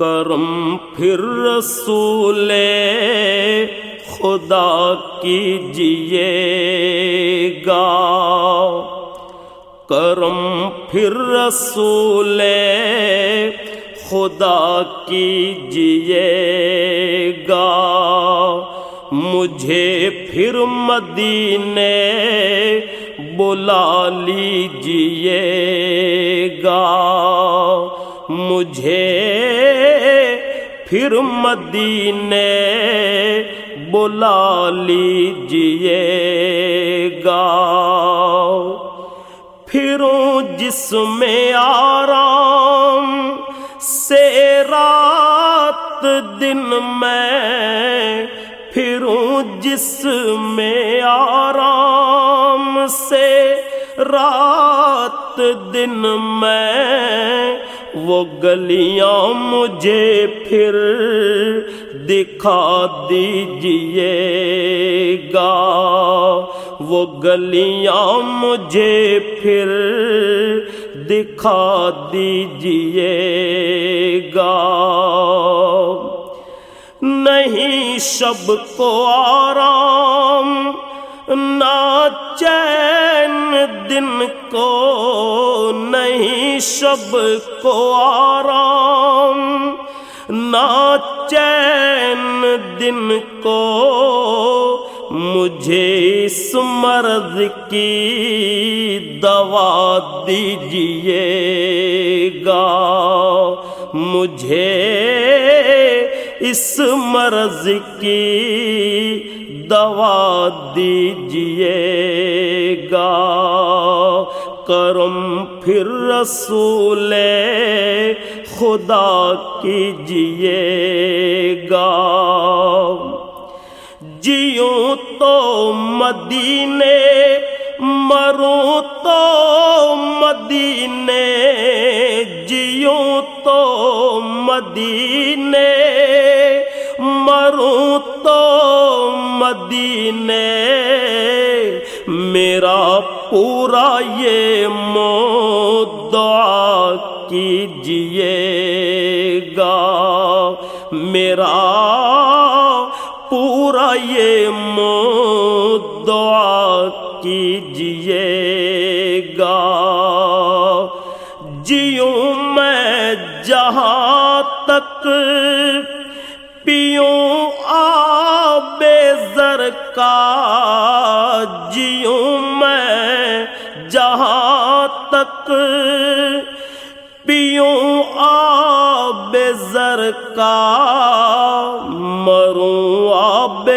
کرم پھر رسول خدا کیجیے گا کرم پھر رسول خدا کیجیے گا مجھے پھر مدینے بلا لیجیے گا مجھے پھر مدینے بلا لیجیے گا۔ پھروں جس میں آرام سے رات دن میں، پھروں جس میں آرام سے رات دن میں وہ گلیاں مجھے پھر دکھا دیجیے گا۔ وہ گلیاں مجھے پھر دکھا دیجیے گا۔ نہیں شب کو آرام، نہ چین دن کو نہیں شب کو آرام۔ نہ چین دن کو مجھے اس مرض کی دوا دیجیے گا۔ مجھے اس مرض کی دوا دیجیے گا۔ کرم پھر رسول خدا کیجیے گا۔ جیوں تو مدینے، مروں تو مدینے۔ جیوں تو مدینے مدینے، میرا پورا یہ مو دعا کیجیے گا میرا پورا یہ مو دعا کیجیے گا جیوں میں جہاں تک کا جیوں میں جہاں تک پیوں آب زر کا مروں آب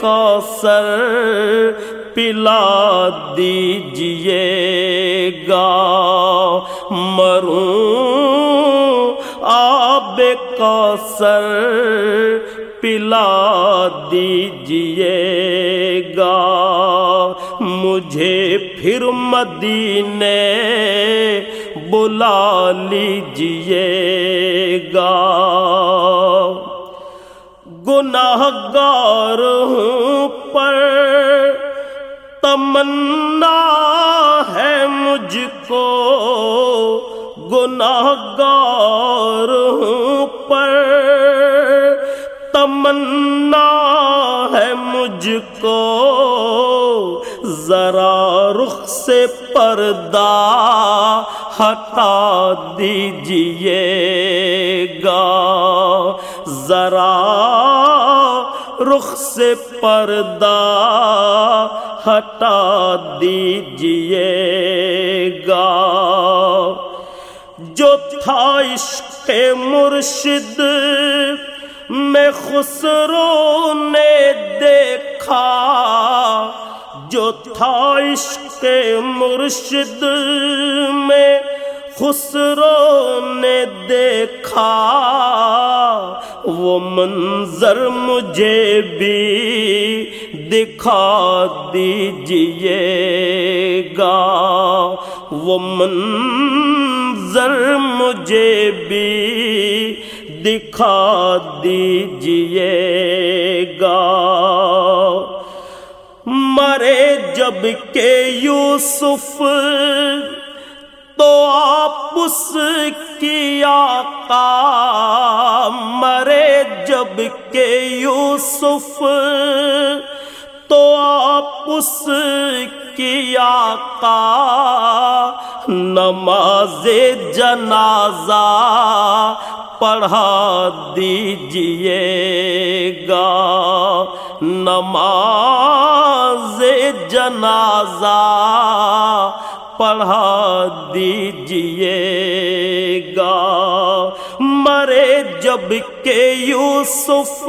کا سر پلا دیجیے گا مروں آب کا سر پلا دیجیے پھر مدینے بلا لیجیے گا گناہ گار ہوں پر تمنا ہے مجھ کو۔ گناہ گار ہوں پر تمنا ہے مجھ کو۔ ذرا رخ سے پردہ ہٹا دیجیے گا۔ ذرا رخ سے پردہ ہٹا دیجیے گا۔ جو تھا عشق مرشد میں خسرو نے دیکھا جو تھا عشق مرشد میں خسرو نے دیکھا۔ وہ منظر مجھے بھی دکھا دیجیے گا۔ وہ منظر مجھے بھی دکھا دیجیے گا۔ جبکہ یوسف تو آپ اس کی آقا مرے، جبکہ یوسف تو آپ اس کی آقا نماز جنازہ پڑھا دیجیے گا۔ نماز جنازہ پڑھا دیجیے گا۔ مرے جبکہ یوسف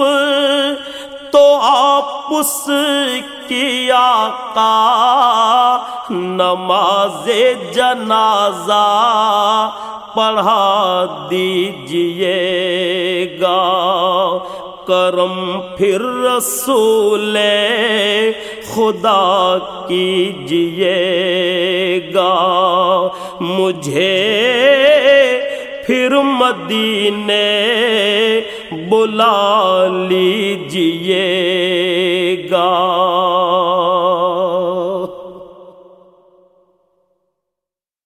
تو آپ اس کی آقا نماز جنازہ پڑھا دیجیے گا۔ کرم پھر رسول خدا کیجیے گا مجھے پھر مدینے بلا لیجیے گا